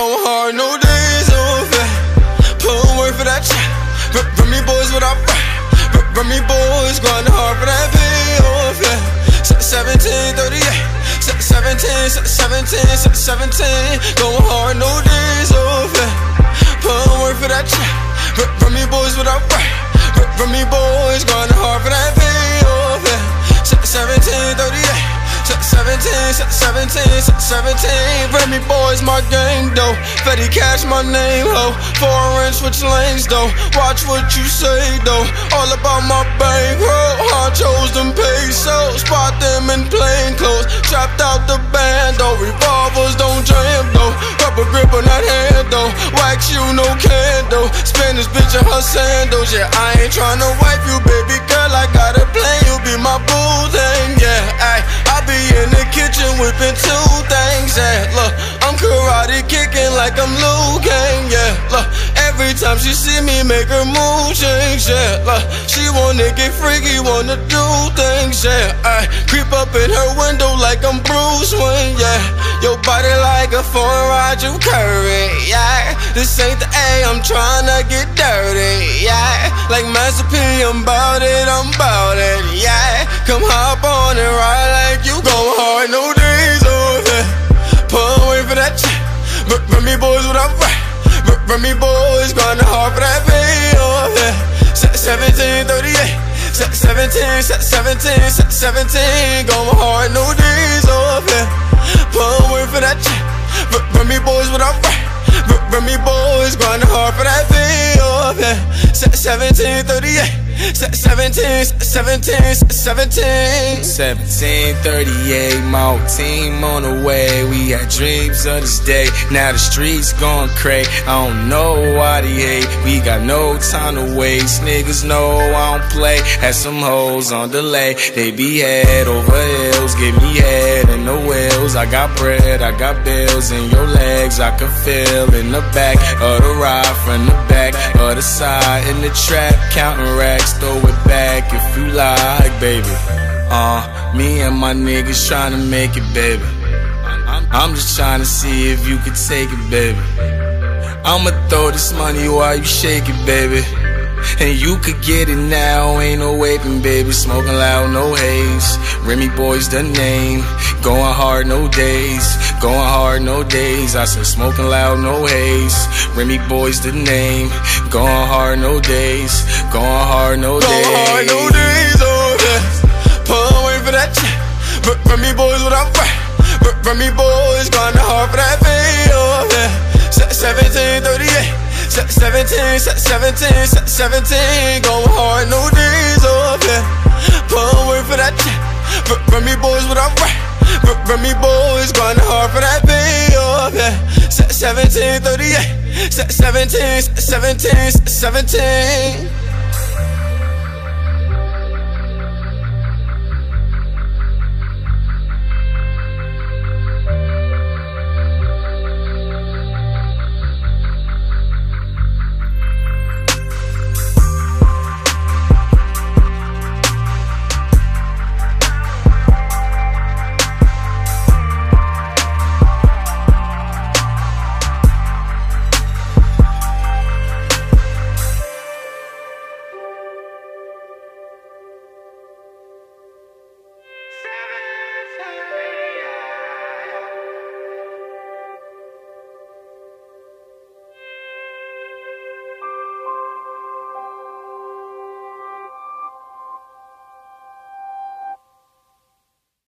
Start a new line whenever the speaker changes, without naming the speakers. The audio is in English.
Going hard, no days off. Pulling work for that check. Remy boys without rap. Remy boys, grinding hard for that payoff, yeah. 17, 38. 17, 17, 17, going hard, no days off. Pulling work for that check. Remy boys without rap. Remy boys, grinding hard 17, 17, 17. Remy boys, my gang though. Fetty cash, my name ho. Foreign switch lanes though. Watch what you say though. All about my bankroll. Honchos them pesos. Spot them in plain clothes. Trapped out the band though. Revolvers don't jam though. Rubber grip on that hand though. Wax you, no candle. Spin this bitch in her sandals. Yeah, I ain't tryna like I'm Liu Kang. Yeah, every time she see me make her mood change. Yeah, look, she wanna get freaky, wanna do things. Yeah, I creep up in her window like I'm Bruce Wayne. Yeah, your body like a foreign Roger Curry. Yeah, this ain't the A, I'm tryna get dirty. Yeah, like Master P, I'm bout it, I'm bout it. Yeah, come hop on and ride like you going hard, no days off. Yeah. Pull away for that check. Remy boys without rap. R- Remy boys grinding hard for that pay off. Yeah. Se- 17, 17, 17, 17. Going hard, no days off. Yeah. Pull away for that check. Remy boys without rap. R- Remy boys grinding hard for that pay off. Yeah. Se- 17, 17, 17, 17.
1738, my team on the way. Had dreams of this day. Now the streets going crazy. I don't know why they hate. We got no time to waste. Niggas know I don't play. Had some hoes on delay. They be head over heels. Give me head in the wheels. I got bread, I got bills in your legs. I can feel in the back of the ride, from the back of the side. In the trap, counting racks. Throw it back if you like, baby. Uh, me and my niggas tryna make it, baby. I'm just tryna see if you could take it, baby. I'ma throw this money while you shake it, baby. And you could get it now, ain't no waiting, baby. Smoking loud, no haze. Remy Boy's the name. Going hard, no days. Going hard, no days. I said smoking loud, no haze. Remy Boy's the name. Going hard, no days. Going hard, no days.
Going hard, no days, oh yeah. Pull away for that check. R- Remy boys without rap. R- me boys grinding hard for that oh yeah. Se- 17, 38. 17, 17, 17. Going hard, no days off, yeah. Pull away for that check. Remy boys without rap. R- Remy boys grinding hard for that oh yeah. Se- 17, 38. 17, 17, 17.